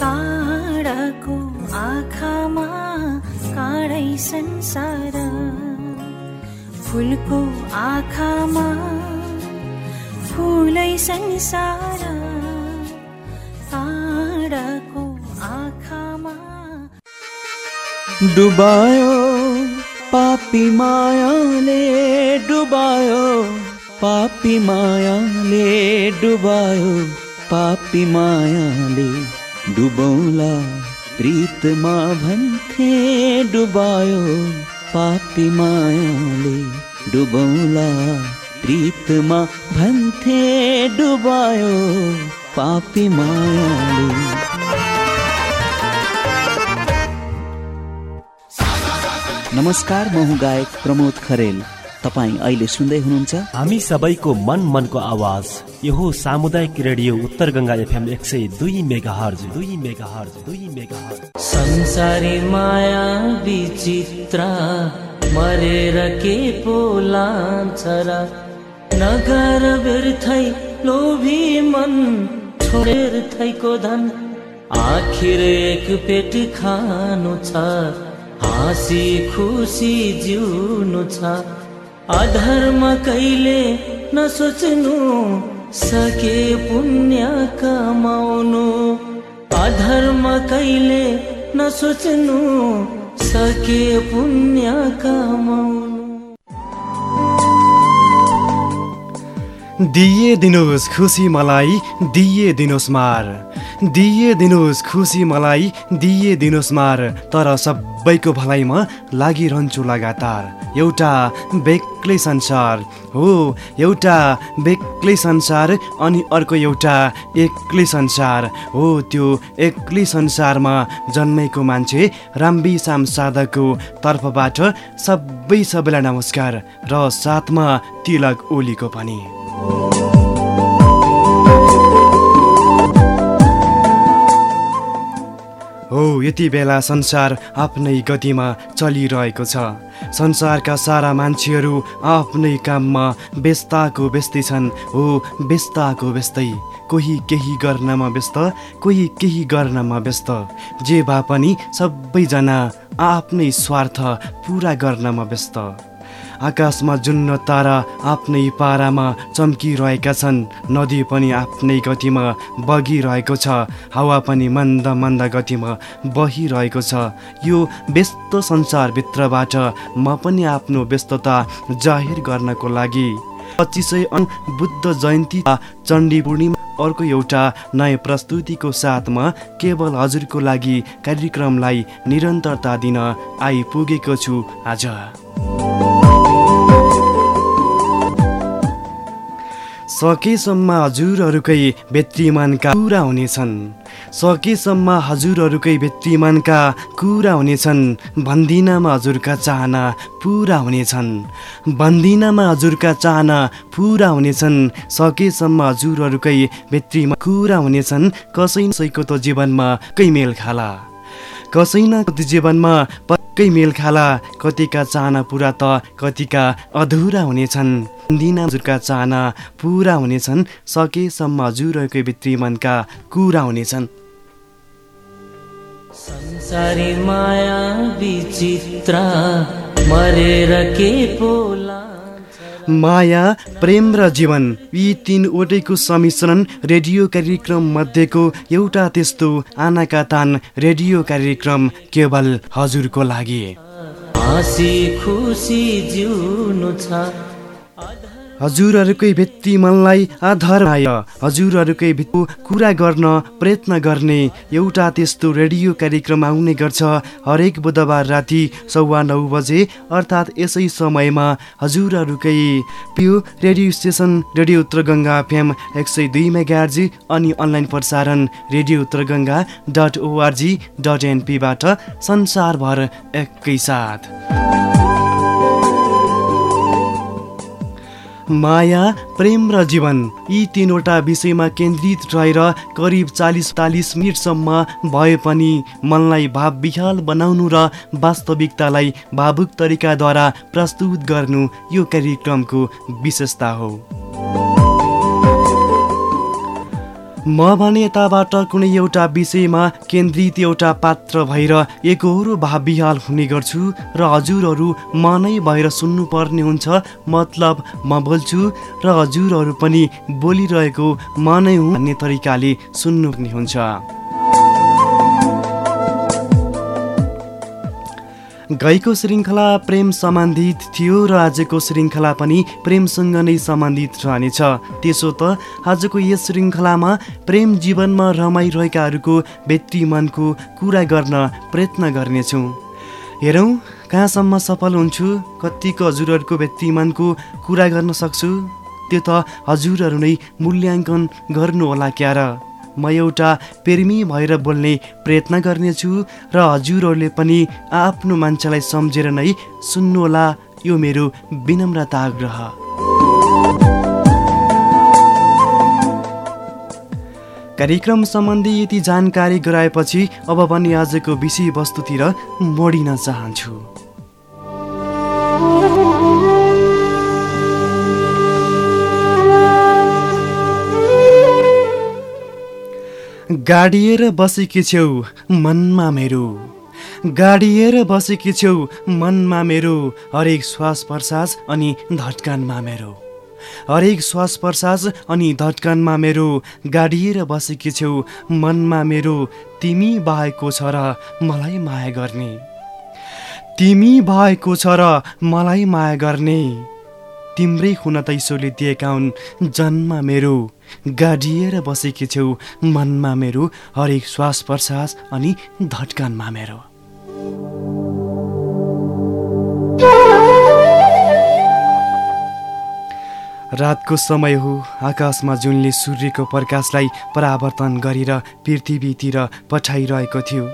काँडाको आँखामा काँडै संसार। फुलको आँखामा फुलै संसार। काँडाको आँखामा डुबायो पापी मायाले डुबायो पापी मायाले डुबायो पापी मायाले। डुबौला प्रीतमा भन्थे डुबायो पापी मायाले डुबौला प्रीतमा भन्थे डुबायो पापी मायाले नमस्कार म हुँ गायक प्रमोद खरेल। तपाईँ अहिले सुन्दै हुनुहुन्छ। हामी सबैको मन मनको आवाज यो हो सामुदायिक रेडियो उत्तर गङ्गा एफएम एक सय दुई मेगा हर्ज दुई मेगा हर्ज दुई मेगा हर्ज संसारी माया विचित्र मरेर के पो लान्छ र नगर व्यर्थै लोभी मन छोडेर थैको धन। आखिर एक पेट खानु छ हाँसी खुसी जिउनु छ। अधर्म कहिले नसोच्नु सके पुण्य कमाउनु। अधर्म कहिले नसोच्नु सके पुण्य कमाउनु। दिए दिनुहोस् खुसी मलाई दिए दिनुहोस् मार। दिए दिनुहोस् खुसी मलाई दिए दिनुहोस् मार तर सबैको भलाइमा लागिरहन्छु लगातार। एउटा बेग्लै संसार हो एउटा बेग्लै संसार अनि अर्को एउटा एक्लै संसार हो। त्यो एक्लै संसारमा जन्मेको मान्छे राम्बी साम साधकको तर्फबाट सबै सबैलाई नमस्कार र साथमा तिलक ओलीको पनि। हो यति बेला संसार आफ्नै गतिमा चलिरहेको छ। संसारका सारा मान्छेहरू आफ्नै काममा व्यस्ताको व्यस्तै छन्। हो व्यस्ताको व्यस्तै। कोही केही गर्नमा व्यस्त कोही केही गर्नमा व्यस्त। जे भए पनि सबैजना आफ्नै स्वार्थ पुरा गर्नमा व्यस्त। आकाशमा जुन्न तारा आफ्नै पारामा चम्किरहेका छन् नदी पनि आफ्नै गतिमा बगिरहेको छ हावा पनि मन्द मन्द गतिमा बहिरहेको छ। यो व्यस्त संसारभित्रबाट म पनि आफ्नो व्यस्तता जाहेर गर्नको लागि। पच्चिसै बुद्ध जयन्ती चण्डी पूर्णिमा अर्को एउटा नयाँ प्रस्तुतिको साथमा केवल हजुरको लागि कार्यक्रमलाई निरन्तरता दिन आइपुगेको छु आज। सकेसम्म हजुरहरूकै भित्रिमानका कुरा हुनेछन्। सकेसम्म हजुरहरूकै भित्रिमानका कुरा हुनेछन्। भन्दिनमा हजुरका चाहना पुरा हुनेछन्। भन्दिनमा हजुरका चाहना पुरा हुनेछन्। सकेसम्म हजुरहरूकै भित्रीमा कुरा हुनेछन्। कसै कसैको त जीवनमा कै मेल खाला। कसै न जीवनमा पक्कै मेल खाला कतिका चाहना पुरा त कतिका अधुरा हुनेछन्। दिन हजुरका चाहना पुरा हुनेछन् सकेसम्म हजुरकै भित्री मनका कुरा हुनेछन्। संसारी माया विचित्र मरेर के पोला? माया प्रेम र जीवन यी तिनवटैको सम्मिश्रण रेडियो कार्यक्रम मध्येको एउटा त्यस्तो आनाका तान रेडियो कार्यक्रम केवल हजुरको लागि। हजुरहरूकै भित्ति मनलाई आधार आय हजुरहरूकै भित्तो कुरा गर्न प्रयत्न गर्ने एउटा त्यस्तो रेडियो कार्यक्रम आउने गर्छ हरेक बुधबार राति सवा नौ बजे अर्थात् यसै समयमा हजुरहरूकै पियो radio station radio Uttar Ganga FM एक सय दुई मेगार्जी अनि अनलाइन प्रसारण radio Uttar Ganga dot ORG dot एनपीबाट संसारभर एकैसाथ माया प्रेम र जीवन। यी तिनवटा विषयमा केन्द्रित रहेर करिब चालिस चालिस मिनटसम्म भए पनि मनलाई भाव विहाल बनाउनु र वास्तविकतालाई भावुक तरिकाद्वारा प्रस्तुत गर्नु यो कार्यक्रमको विशेषता हो। म भने यताबाट कुनै एउटा विषयमा केन्द्रित एउटा पात्र भएर एकहोरो भावविहाल हुने गर्छु र हजुरहरू म नै भएर सुन्नुपर्ने हुन्छ मतलब म बोल्छु र हजुरहरू पनि बोलिरहेको म नै हुँ भन्ने तरिकाले सुन्नुपर्ने हुन्छ। गएको श्रृङ्खला प्रेम सम्बन्धित थियो र आजको श्रृङ्खला पनि प्रेमसँग नै सम्बन्धित रहनेछ। त्यसो त आजको यस श्रृङ्खलामा प्रेम जीवनमा रमाइरहेकाहरूको व्यक्ति मनको कुरा गर्न प्रयत्न गर्नेछौँ। हेरौँ कहाँसम्म सफल हुन्छु? कतिको हजुरहरूको व्यक्ति मनको कुरा गर्न सक्छु? त्यो त हजुरहरू नै मूल्याङ्कन गर्नुहोला क्या र म एउटा प्रेमी भएर बोल्ने प्रयत्न गर्नेछु र हजुरहरूले पनि आफ्नो मान्छेलाई सम्झेर नै सुन्नुहोला यो मेरो विनम्रता आग्रह। कार्यक्रम सम्बन्धी यति जानकारी गराएपछि अब पनि आजको विषयवस्तुतिर मोडिन चाहन्छु। गाडिएर बसेकी छेउ मनमा मेरो। गाडिएर बसेकी छेउ मनमा मेरो। हरेक श्वास प्रश्वास अनि धड्कनमा मेरो। हरेक श्वास प्रश्वास अनि धड्कनमा मेरो। गाडिएर बसेकी छेउ मनमा मेरो। तिमी बाहेको छ र मलाई माया गर्ने। तिमी भएको छ र मलाई माया गर्ने। तिम्रै हुन तैसोले दिएका हुन्। जन्म मेरो गाडिएर बसेकी छेउ मनमा मेरो हरेक श्वास प्रश्वास अनि धड्कनमा मेरो। रातको समय हो आकाशमा जुनले सूर्यको प्रकाशलाई परावर्तन गरेर पृथ्वीतिर पठाइरहेको थियो।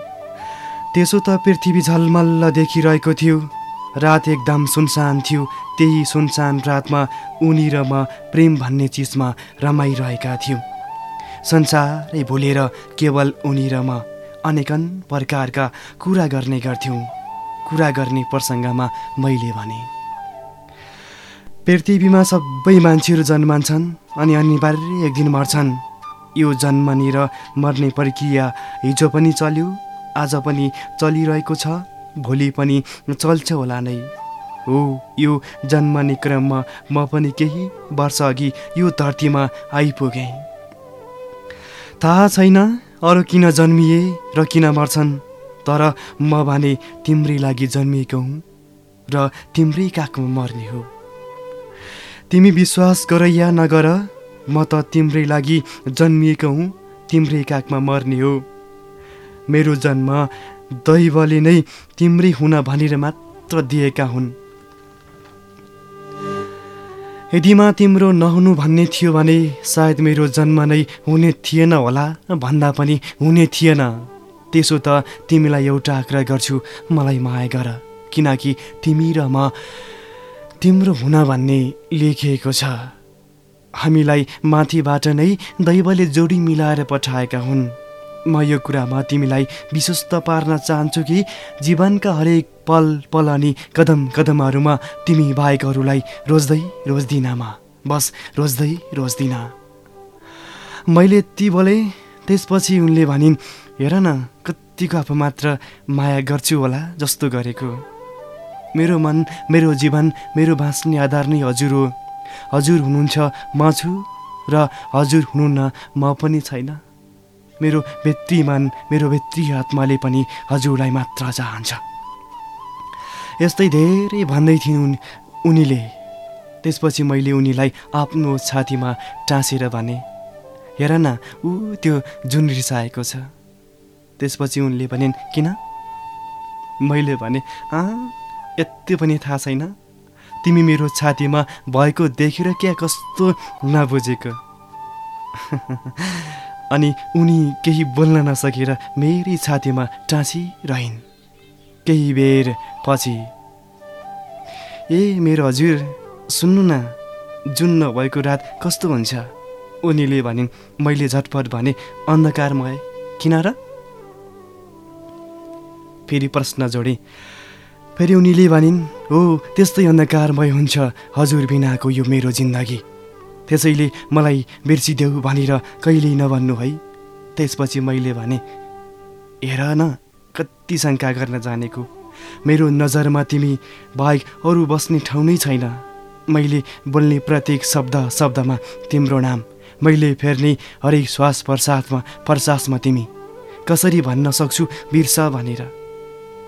त्यसो त पृथ्वी झलमल्ल देखिरहेको थियो। रात एकदम सुनसान थियो। त्यही सुनसान रातमा उनी र म प्रेम भन्ने चिजमा रमाइरहेका थियौँ। संसारै भुलेर केवल उनी र म अनेकन प्रकारका कुरा गर्ने गर्थ्यौँ। कुरा गर्ने प्रसङ्गमा मैले भने पृथ्वीमा सबै मान्छेहरू जन्मन्छन् अनि अनिवार्य एक दिन मर्छन्। यो जन्मने र मर्ने प्रक्रिया हिजो पनि चल्यो आज पनि चलिरहेको छ। भोलि पनि चल्छ होला नै। हो यो जन्मने क्रममा म पनि केही वर्ष अघि यो धरतीमा आइपुगेँ। थाहा छैन अरू किन जन्मिए र किन मर्छन् तर म भने तिम्रै लागि जन्मिएको हुँ र तिम्रै काखमा मर्ने हो। तिमी विश्वास गर या नगर म त तिम्रै लागि जन्मिएको हुँ तिम्रै काखमा मर्ने हो। मेरो जन्म दैवले नै तिम्रै हुन भनेर मात्र दिएका हुन्। यदिमा तिम्रो नहुनु भन्ने थियो भने सायद मेरो जन्म नै हुने थिएन होला भन्दा पनि हुने थिएन। त्यसो त तिमीलाई एउटा आग्रह गर्छु मलाई माया गर किनकि तिमी र म तिम्रो हुन भन्ने लेखिएको छ। हामीलाई माथिबाट नै दैवले जोडी मिलाएर पठाएका हुन्। म यो कुरामा तिमीलाई विश्वस्त पार्न चाहन्छु कि जीवनका हरेक पल पल अनि कदम कदमहरूमा तिमी बाहेकहरूलाई रोज्दै रोज्दिनमा बस रोज्दै रोज्दिन। मैले ती बोले त्यसपछि उनले भनिन् हेर न कतिको आफू मात्र माया गर्छु होला जस्तो गरेको। मेरो मन मेरो जीवन मेरो बाँच्ने आधार नै हजुर हो। हजुर हुनुहुन्छ म छु र हजुर हुनुहुन्न म पनि छैन। मेरो भित्री मन मेरो भित्री आत्माले पनि हजुरलाई मात्र चाहन्छ। यस्तै धेरै भन्दै थिइन् उन उनीले। त्यसपछि मैले उनीलाई आफ्नो छातीमा टाँसेर भने हेर न ऊ त्यो जुन रिसाएको छ। त्यसपछि उनले भनिन् किन? मैले भने अँ यति पनि थाहा छैन। तिमी मेरो छातीमा भएको देखेर क्या कस्तो नबुझेको? अनि उनी केही बोल्न नसकेर मेरै छातीमा टाँसिरहन् केही बेर पछि ए मेरो हजुर सुन्नु न जुन नभएको रात कस्तो हुन्छ? उनीले भनिन् मैले झटपट भने अन्धकारमय किन र? फेरि प्रश्न जोडेँ फेरि उनीले भनिन् हो त्यस्तै अन्धकारमय हुन्छ हजुर बिनाको यो मेरो जिन्दगी। त्यसैले मलाई बिर्सिदेऊ भनेर कहिल्यै नभन्नु है। त्यसपछि मैले भने हेर न कति शङ्का गर्न जानेको। मेरो नजरमा तिमी बाहेक अरू बस्ने ठाउँ नै छैन। मैले बोल्ने प्रत्येक शब्द शब्दमा तिम्रो नाम मैले फेर्ने हरेक श्वास प्रसादमा प्रश्वासमा तिमी। कसरी भन्न सक्छु बिर्स भनेर?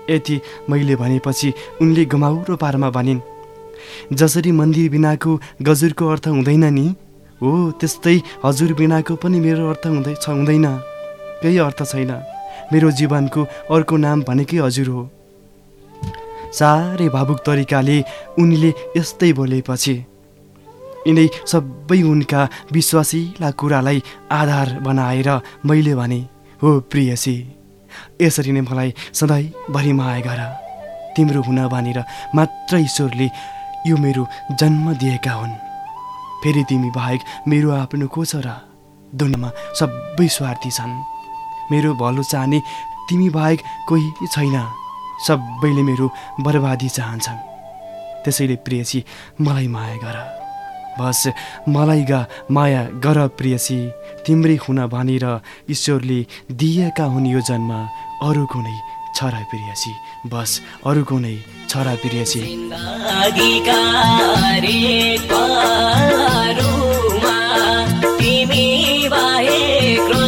यति मैले भनेपछि उनले घुमाउरो पारमा भनिन् जसरी मन्दिर बिनाको गजुरको अर्थ हुँदैन नि? हो त्यस्तै हजुर बिनाको पनि मेरो अर्थ हुँदै छ हुँदैन। केही अर्थ छैन। मेरो जीवनको अर्को नाम भनेकै हजुर हो। साह्रै भावुक तरिकाले उनले यस्तै बोलेपछि यिनै सबै उनका विश्वासिला कुरालाई आधार बनाएर मैले भने हो प्रियसी यसरी नै मलाई सधैँभरि माया गर तिम्रो हुन भनेर मात्र ईश्वरले यो मेरो जन्म दिएका हुन्। फेरि तिमी बाहेक मेरो आफ्नो को छ र? दुनियाँमा सबै स्वार्थी छन्। मेरो भलो चाहने तिमी बाहेक कोही छैन। सबैले मेरो बर्बादी चाहन्छन्। त्यसैले प्रियसी मलाई माया गर। बस मलाई गा माया गर प्रियसी। तिम्रै हुन भनेर ईश्वरले दिएका हुन् यो जन्म अरू कुनै छ र प्रियसी बस अरू कुनै छ र प्रियसी तिमी बाहेक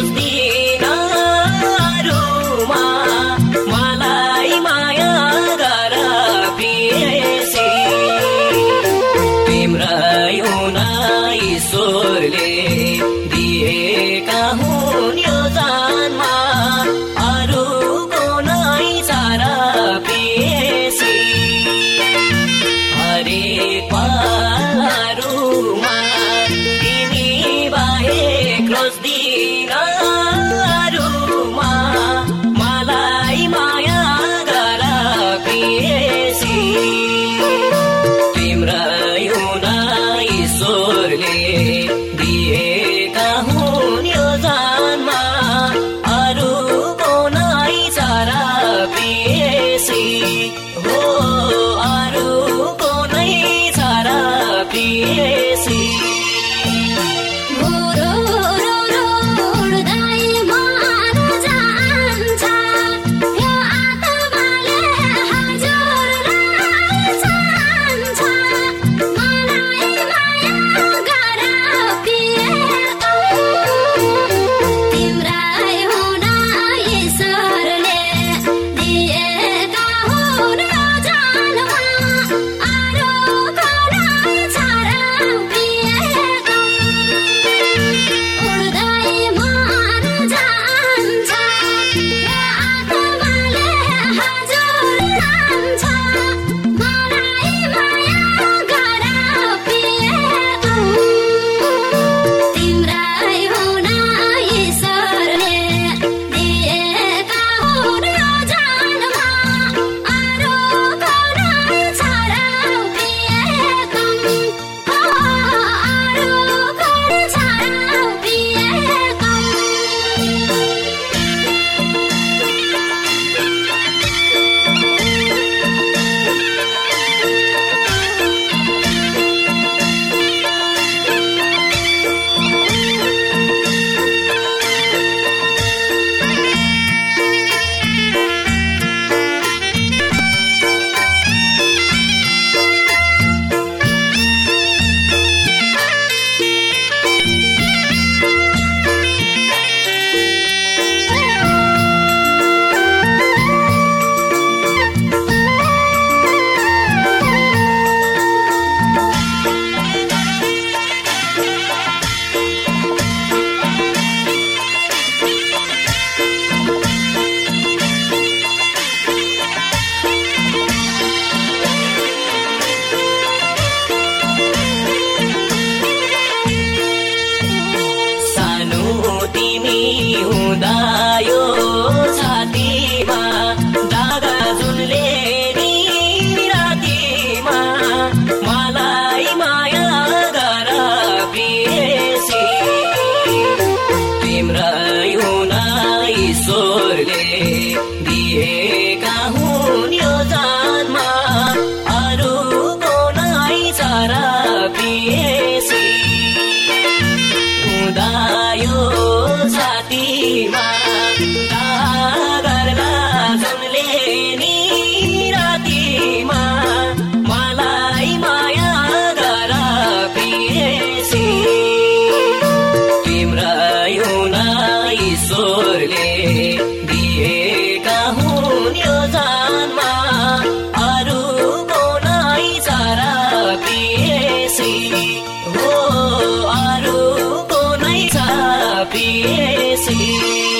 सबै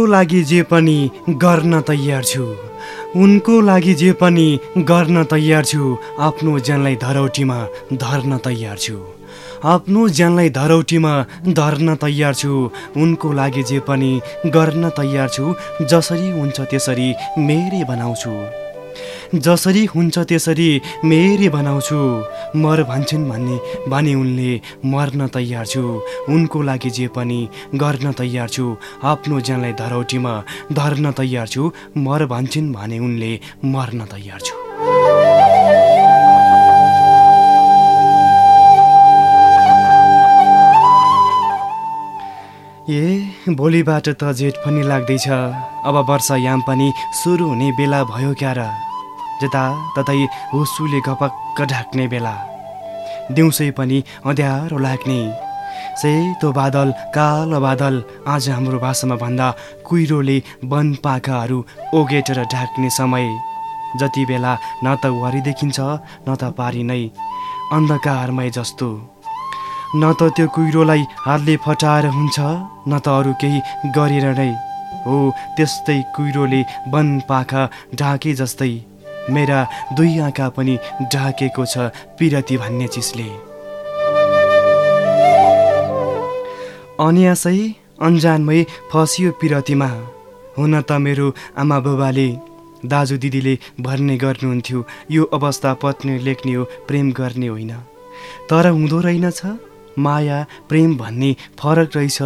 उनको लागि जे पनि गर्न तयार छु। उनको लागि जे पनि गर्न तयार छु आफ्नो ज्यानलाई धरौटीमा धर्न तयार छु। आफ्नो ज्यानलाई धरौटीमा धर्न तयार छु उनको लागि जे पनि गर्न तयार छु जसरी हुन्छ त्यसरी मेरै बनाउँछु। जसरी हुन्छ त्यसरी मेरै बनाउँछु। मर भन्छन् भन्ने भने उनले मर्न तयार छु। उनको लागि जे पनि गर्न तयार छु। आफ्नो ज्यानलाई धरौटीमा धर्न तयार छु। मर भन्छन् भने उनले मर्न तयार छु। ए भोलिबाट त जेठ पनि लाग्दैछ। अब वर्षायाम पनि सुरु हुने बेला भयो क्या र जताततै हुसुले घपक्क ढाक्ने बेला। दिउँसै पनि अँध्यारो लाग्ने। सेतो बादल कालो बादल आज हाम्रो भाषामा भन्दा कुहिरोले वन पाखाहरू ओगेटेर ढाक्ने समय। जति बेला न त वरि देखिन्छ न त पारी नै अन्धकारमय जस्तो। न त त्यो कुहिरोलाई हातले फटाएर हुन्छ न त अरू केही गरेर नै। हो त्यस्तै कुहिरोले वन पाखा ढाके जस्तै। मेरा दुई आँखा पनि ढाकेको छ पिरती भन्ने चिजले। अन्यासै अन्जानमै फसियो पिरतीमा। हुन त मेरो आमा बुबाले दाजु दिदीले भर्ने गर्नुहुन्थ्यो यो अवस्था पत्नी लेख्ने हो प्रेम गर्ने होइन। तर हुँदो रहेनछ माया प्रेम भन्ने फरक रहेछ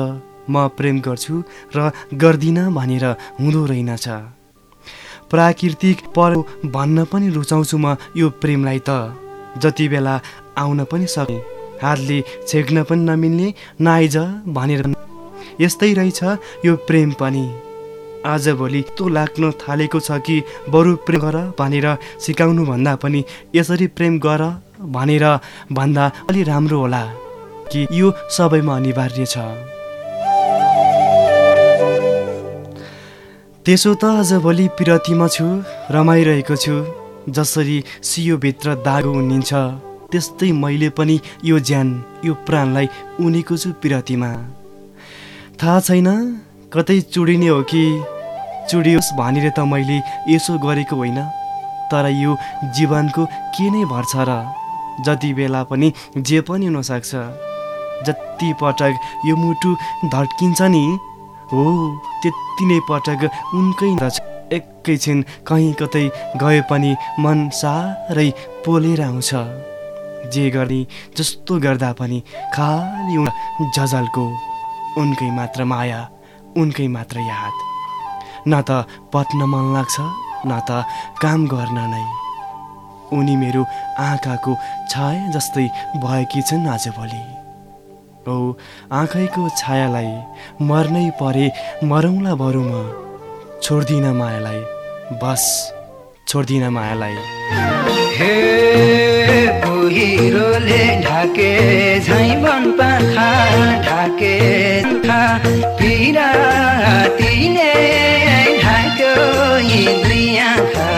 म प्रेम गर्छु र गर्दिनँ भनेर हुँदो रहेनछ। प्राकृतिक पर भन्न पनि रुचाउँछु म यो प्रेमलाई त। जति बेला आउन पनि सके। हातले छेक्न पनि नमिल्ने नआइज भनेर। यस्तै रहेछ यो प्रेम पनि। आजभोलि तो लाग्न थालेको छ कि बरु प्रेम गर भनेर सिकाउनु भन्दा पनि यसरी प्रेम गर भनेर भन्दा अलि राम्रो होला कि यो सबैमा अनिवार्य छ। त्यसो त आजभोलि पिरतीमा छु रमाइरहेको छु जसरी सियोभित्र दागो उनिन्छ त्यस्तै मैले पनि यो ज्यान यो प्राणलाई उनेको छु पिरतीमा। थाहा छैन कतै चुडिने हो कि चुडियोस् भनेर त मैले यसो गरेको होइन तर यो जीवनको के नै भर्छ र जति बेला पनि जे पनि हुनसक्छ। जति पटक यो मुटु धड्किन्छ नि हो त्यति नै पटक उनकै एकैछिन कहीँ कतै गए पनि मन साह्रै पोलेर आउँछ। जे गर्ने जस्तो गर्दा पनि खालि झझल्को उनकै मात्र माया उनकै मात्र याद। न त पत्न मन लाग्छ न त काम गर्न नै। उनी मेरो आँखाको छाया जस्तै भएकी छन् आजभोलि। औ आँखैको छायालाई मर्नै परे मरौँला बरु म। छोड्दिनँ मायालाई बस छोड्दिनँ मायालाई। हे कुहिरोले ढाके झै वन पाखा ढाके पिरातीले ढाक्यो दुई आँखा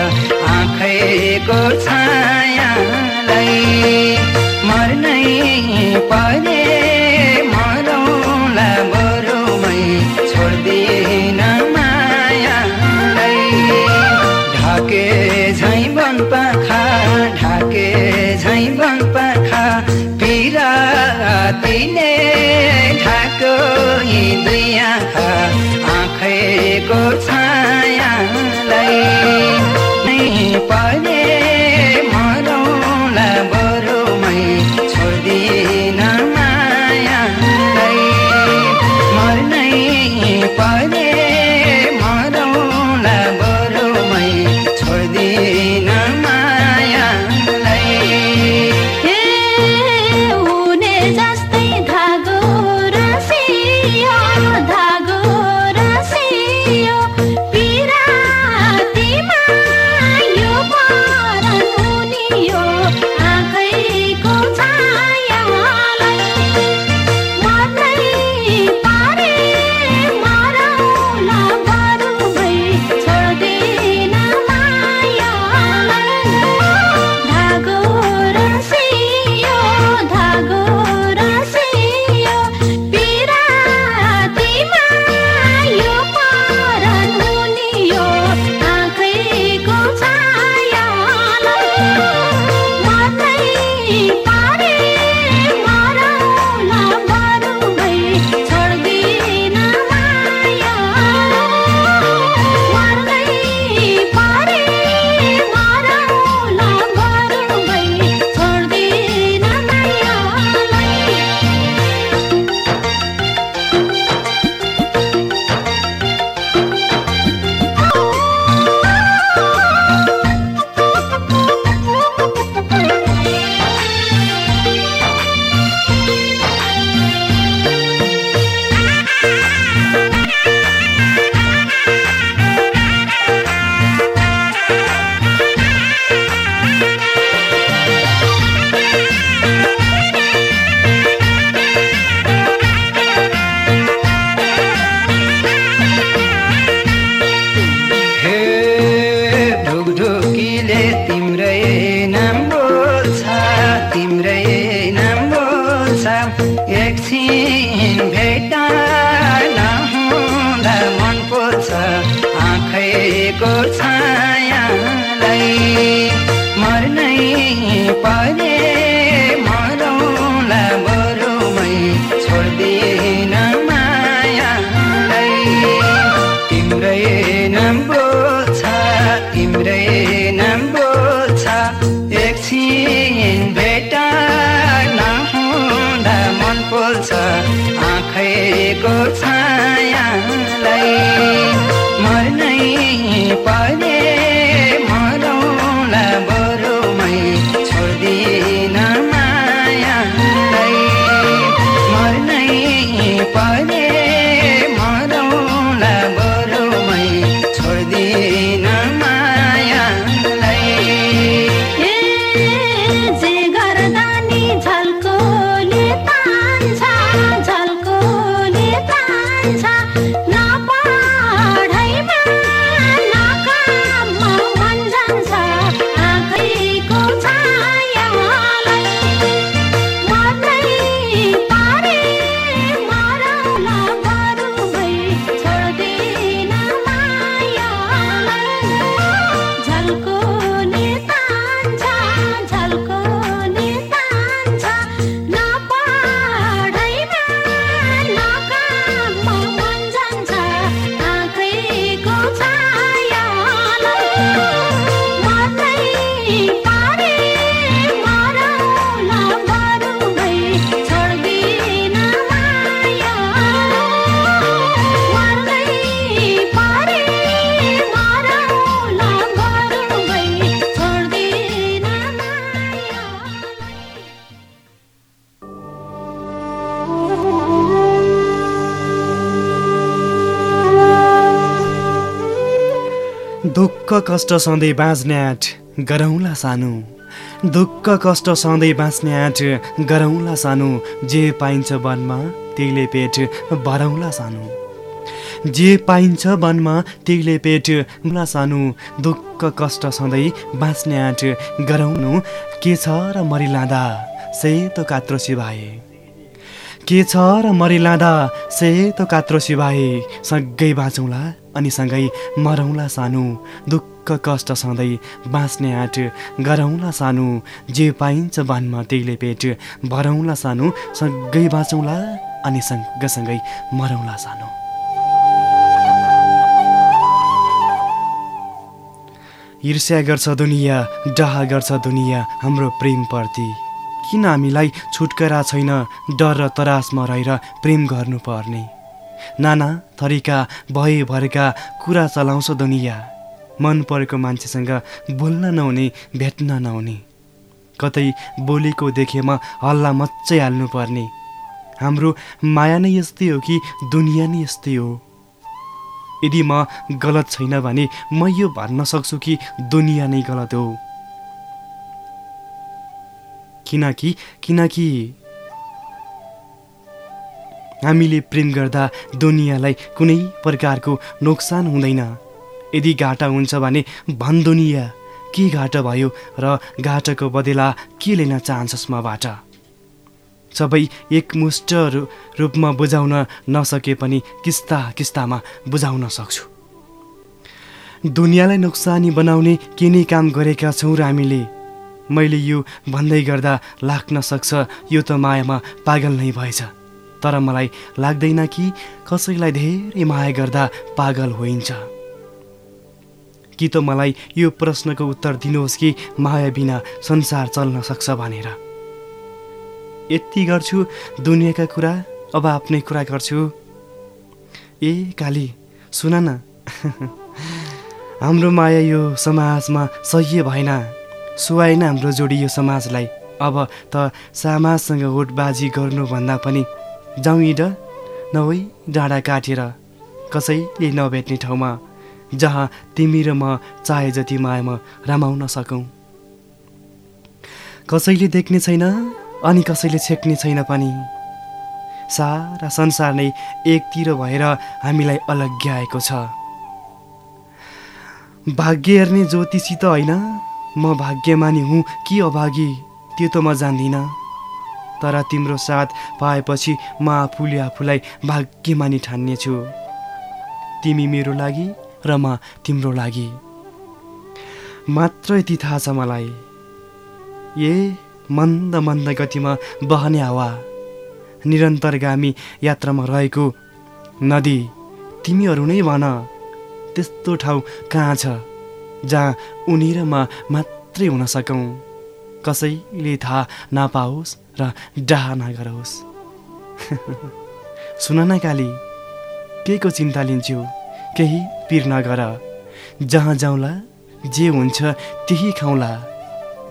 आँखैको छायालाई। मर्नै परे आँखैको छायालाई कष्ट सधैँ बाँच्ने आँट गरौँला सानो। दुःख कष्ट सधैँ बाँच्ने आँट गरौँला सानो। जे पाइन्छ वनमा त्यहीले पेट भरौँला सानो। जे पाइन्छ वनमा त्यहीले पेट भरौँला सानो। दुःख कष्ट सधैँ बाँच्ने आँट गराउनु के छ र मरिलाँदा? सेतो कात्रो सिभाए के छ र मरिलाँदा? सेतो कात्रो सिभाए सँगै बाँचौँला अनि सँगै मरौँला सानो। दुःख कष्ट सधैँ बाँच्ने आँट गरौँला सानो जे पाइन्छ बानमा त्यहीले पेट। भरौँला सानो सँगै बाँचौँला अनि सँगसँगै मरौँला सानो। ईर्ष्या गर्छ दुनियाँ डाहा गर्छ दुनियाँ हाम्रो प्रेमप्रति किन हामीलाई छुटकरा छैन डर र तरासमा रहेर प्रेम गर्नुपर्ने? नाना थरीका भएभरका कुरा चलाउँछ दुनियाँ। मन परेको मान्छेसँग बोल्न नहुने भेट्न नहुने। कतै बोलेको देखेमा हल्ला मच्चै हाल्नुपर्ने। हाम्रो माया नै यस्तै हो कि दुनियाँ नै यस्तै हो? यदि म गलत छैन भने म यो भन्न सक्छु कि दुनियाँ नै गलत हो? किनकि किनकि हामीले प्रेम गर्दा दुनियाँलाई कुनै प्रकारको नोक्सान हुँदैन। यदि घाटा हुन्छ भने भन दुनियाँ के घाटा भयो र घाटाको बदला के लिन चाहन्छस् मबाट सबै एकमुष्ट रूपमा बुझाउन नसके पनि किस्ता किस्तामा बुझाउन सक्छु। दुनियाँलाई नोक्सानी बनाउने के नै काम गरेका छौँ र हामीले? मैले यो भन्दै गर्दा लाग्न सक्छ यो त मायामा पागल नै भएछ। तर मलाई लाग्दैन कि कसैलाई धेरै माया गर्दा पागल होइन्छ। कि त मलाई यो प्रश्नको उत्तर दिनुहोस् कि माया बिना संसार चल्न सक्छ भनेर। यति गर्छु दुनियाँका कुरा अब आफ्नै कुरा गर्छु। ए काली सुन न। हाम्रो माया यो समाजमा सही भएन। सुहाएन हाम्रो जोडी यो समाजलाई। अब त समाजसँग होटबाजी गर्नुभन्दा पनि जाउँ हिँड नभई डाँडा काटेर कसैले नभेट्ने ठाउँमा जहाँ तिमी र म चाहे जति मायामा रमाउन सकौँ। कसैले देख्ने छैन अनि कसैले छेक्ने छैन पनि। सारा संसार नै एकतिर भएर हामीलाई अलग्याएको छ। भाग्य हेर्ने ज्योतिषी त होइन। म भाग्यमानी हुँ कि अभागी त्यो त म जान्दिनँ। तर तिम्रो साथ पाएपछि म आफूले आफूलाई भाग्यमानी ठान्नेछु। तिमी मेरो लागि र म तिम्रो लागि। मात्र यति थाहा छ मलाई। ए मन्द मन्द गतिमा बहने हावा। निरन्तरगामी यात्रामा रहेको नदी तिमीहरू नै भन। त्यस्तो ठाउँ कहाँ छ जहाँ उनी र म मात्रै हुन सकौँ। कसैले थाहा नपाओस् र डाहा नगरोस्। सुन न काली के को चिन्ता लिन्छु? केही पिर नगर जहाँ जाउँला जे हुन्छ त्यही खाउँला।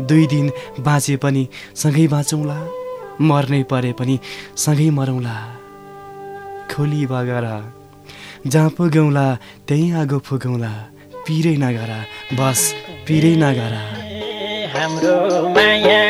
दुई दिन बाँचे पनि सँगै बाँचौँला मर्नै परे पनि सँगै मरौँला। खोली बगर जहाँ पुगौँला त्यहीँ आगो फुकौँला पिरै नगर बस पिरै नगर। हाम्रो माया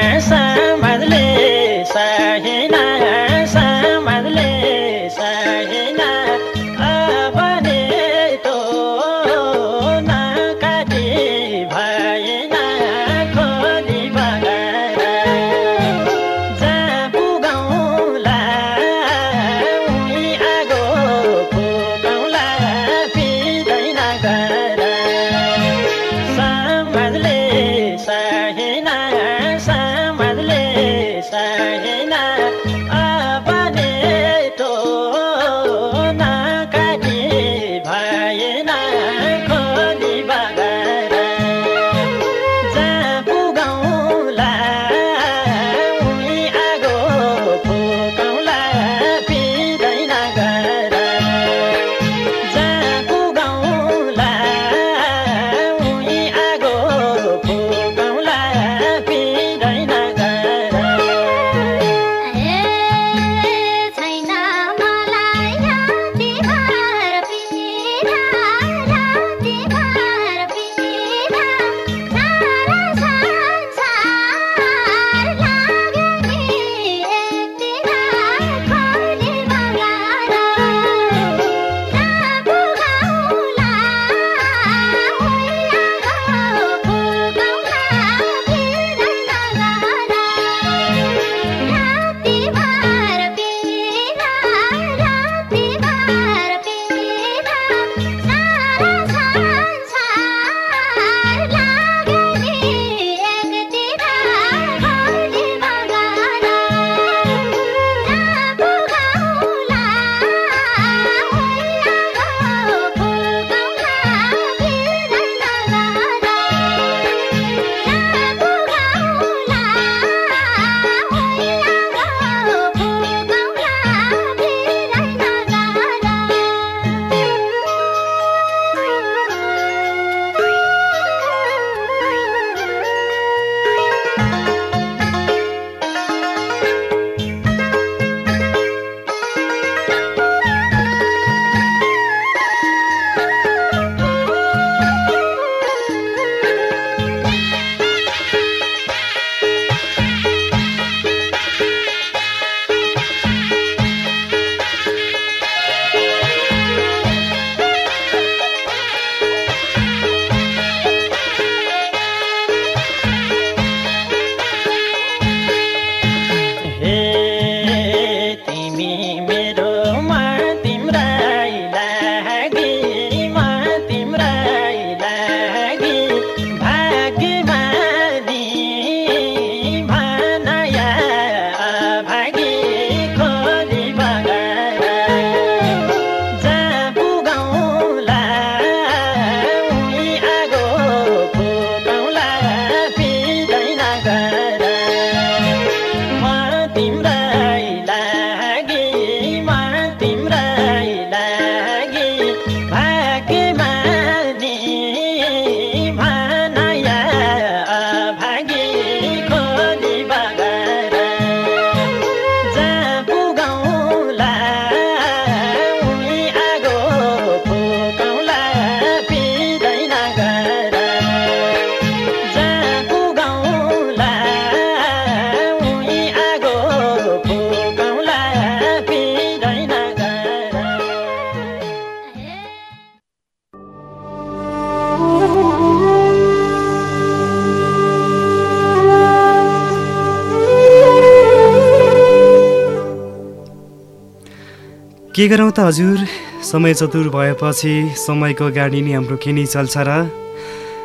के गरौँ त हजुर? समय चतुर भएपछि समयको गाडी नै हाम्रो के नै चल्छ र।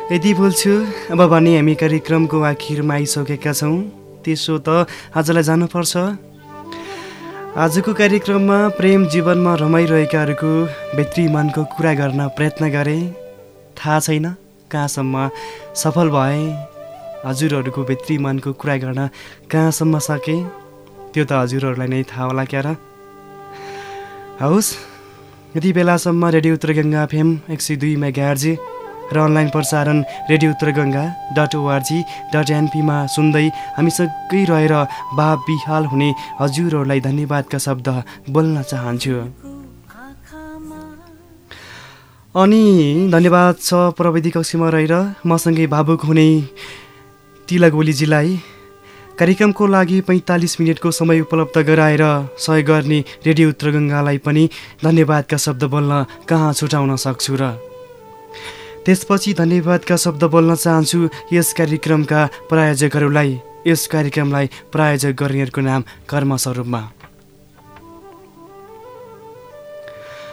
यति बोल्छु अब भने हामी कार्यक्रमको आखिरमा आइसकेका छौँ। त्यसो त आजलाई जानुपर्छ। आजको कार्यक्रममा प्रेम जीवनमा रमाइरहेकाहरूको भित्री मनको कुरा गर्न प्रयत्न गरेँ। थाहा छैन कहाँसम्म सफल भए। हजुरहरूको भित्री मनको कुरा गर्न कहाँसम्म सकेँ? त्यो त हजुरहरूलाई नै थाहा होला क्या र हवस् यति बेलासम्म रेडियो उत्तर गङ्गा फेम एक सय दुई मेगार्जी र अनलाइन प्रसारण radio Uttar Ganga dot org dot एनपीमा सुन्दै हामीसँगै रहेर भाव विहाल हुने हजुरहरूलाई धन्यवादका शब्द बोल्न चाहन्छु। अनि धन्यवाद छ प्रविधि कक्षमा रहेर मसँगै भावुक हुने तिलक ओलीजीलाई। कार्यक्रमको लागि पैँतालिस मिनटको समय उपलब्ध गराएर सहयोग गर्ने रेडियो उत्तर गङ्गालाई पनि धन्यवादका शब्द बोल्न कहाँ छुटाउन सक्छु र? त्यसपछि धन्यवादका शब्द बोल्न चाहन्छु यस कार्यक्रमका प्रायोजकहरूलाई। यस कार्यक्रमलाई प्रायोजक गर्नेहरूको नाम कर्मस्वरूपमा।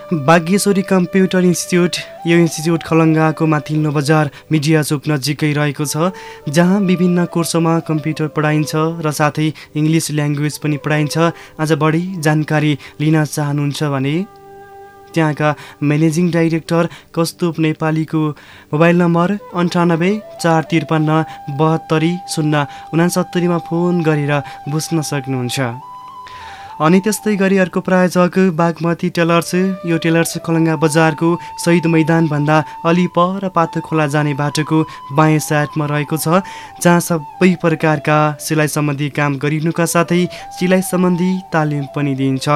बागेश्वरी कम्प्युटर इन्स्टिच्युट यो इन्स्टिच्युट खलङ्गाको माथिल्लो बजार मिडिया चोक नजिकै रहेको छ जहाँ विभिन्न कोर्समा कम्प्युटर पढाइन्छ र साथै इङ्ग्लिस ल्याङ्ग्वेज पनि पढाइन्छ। आज बढी जानकारी लिन चाहनुहुन्छ भने त्यहाँका म्यानेजिङ डाइरेक्टर कस्तुप नेपालीको मोबाइल नम्बर अन्ठानब्बे चार त्रिपन्न बहत्तरी शून्य उनासत्तरीमा फोन गरेर बुझ्न सक्नुहुन्छ। अनि त्यस्तै गरी अर्को प्रायोजक बागमती टेलर्स यो टेलर्स खलङ्गा बजारको शहीद मैदानभन्दा अलि पर पातो खोला जाने बाटोको बायाँ साइडमा रहेको छ जहाँ सबै प्रकारका सिलाइ सम्बन्धी काम गरिनुका साथै सिलाइ सम्बन्धी तालिम पनि दिइन्छ।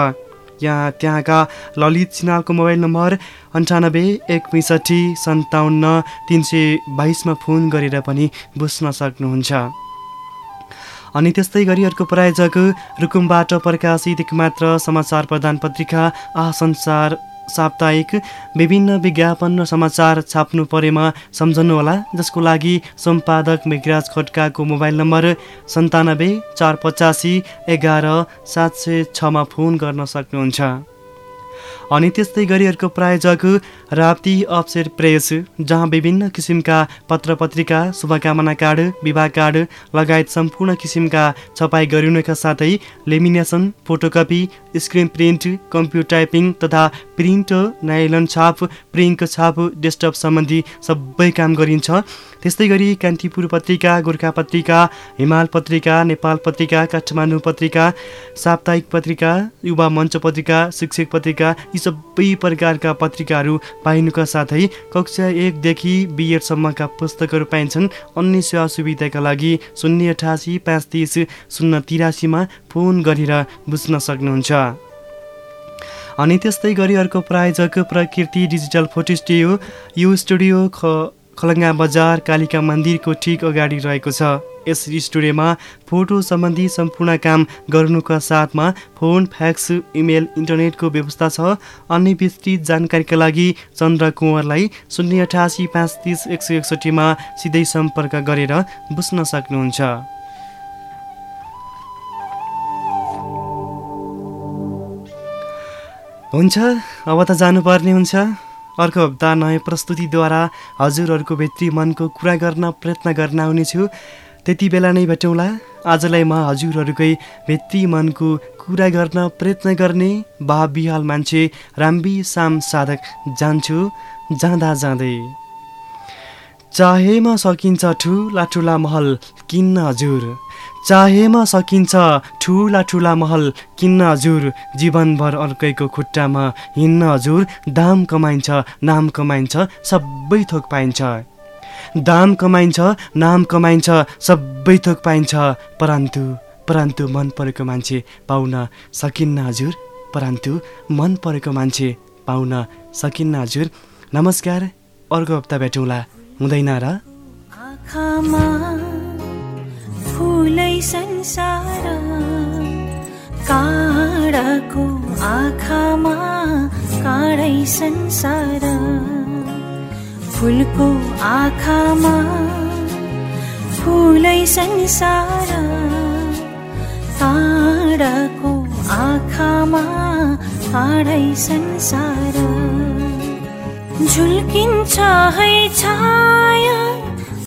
यहाँ त्यहाँका ललित सिन्हालको मोबाइल नम्बर अन्ठानब्बे एक पैँसठी सन्ताउन्न तिन सय बाइसमा फोन गरेर पनि बुझ्न सक्नुहुन्छ। अनि त्यस्तै गरी अर्को प्रायोजक रुकुमबाट प्रकाशित एकमात्र समाचार प्रदान पत्रिका आ संसार साप्ताहिक विभिन्न विज्ञापन र समाचार छाप्नु परेमा सम्झनुहोला जसको लागि सम्पादक मेघराज खड्काको मोबाइल नम्बर सन्तानब्बे चार पचासी एघार सात सय छमा फोन गर्न सक्नुहुन्छ। अनि त्यस्तै गरी अर्को प्रायोजक राप्ती अप्सेर प्रेस जहाँ विभिन्न किसिमका पत्र पत्रिका शुभकामना कार्ड विवाह कार्ड लगायत सम्पूर्ण किसिमका छपाई गरिनुका साथै lamination photocopy screen print computer typing तथा प्रिन्ट नाइलन छाप प्रिङ्क छाप डेस्कटप सम्बन्धी सबै काम गरिन्छ। त्यस्तै गरी कान्तिपुर पत्रिका गोर्खा पत्रिका हिमाल पत्रिका नेपाल पत्रिका काठमाडौँ पत्रिका साप्ताहिक पत्रिका युवा मञ्च पत्रिका शिक्षक पत्रिका सबै प्रकारका पत्रिकाहरू पाइनुका साथै कक्षा एकदेखि बिएडसम्मका पुस्तकहरू पाइन्छन्। अन्य सेवा सुविधाका लागि शून्य अठासी पाँच तिस शून्य तिरासीमा फोन गरेर बुझ्न सक्नुहुन्छ। अनि त्यस्तै गरी अर्को प्रायोजक प्रकृति डिजिटल फोटो स्टुडियो यो स्टुडियो ख खलङ्गा बजार कालिका मन्दिरको ठिक अगाडि रहेको छ। यस स्टुडियोमा फोटो सम्बन्धी सम्पूर्ण काम गर्नुका साथमा फोन फ्याक्स इमेल इन्टरनेटको व्यवस्था छ। अन्य विस्तृत जानकारीका लागि चन्द्र कुँवरलाई शून्य अठासी पाँच तिस एक सय एकसट्ठीमा सिधै सम्पर्क गरेर बुझ्न सक्नुहुन्छ। हुन्छ अब त जानुपर्ने हुन्छ। अर्को हप्ता नयाँ प्रस्तुतिद्वारा हजुरहरूको भित्री मनको कुरा गर्न प्रयत्न गर्न आउनेछु। त्यति बेला नै भेटौँला। आजलाई म हजुरहरूकै भित्री मनको कुरा गर्न प्रयत्न गर्ने भाव बिहाल मान्छे राम्बी साम साधक जान्छु जाँदा जाँदै। चाहेमा सकिन्छ ठुला ठुला महल किन्न हजुर। चाहेमा सकिन्छ ठुला ठुला महल किन्न हजुर। जीवनभर अर्कैको खुट्टामा हिँड्न हजुर। दाम कमाइन्छ नाम कमाइन्छ सबै थोक पाइन्छ। दाम कमाइन्छ नाम कमाइन्छ सबै थोक पाइन्छ। परन्तु परन्तु मन परेको मान्छे पाउन सकिन्न हजुर। परन्तु मन परेको मान्छे पाउन सकिन्न हजुर। नमस्कार अर्को हप्ता भेटौँला। हुँदैन र? फुलै संसार काँडाको आँखामा काँडै संसार। फुलको आँखामा फुलै संसार काँडाको आँखामा काँडै संसार। झुल्किन्छ है छाया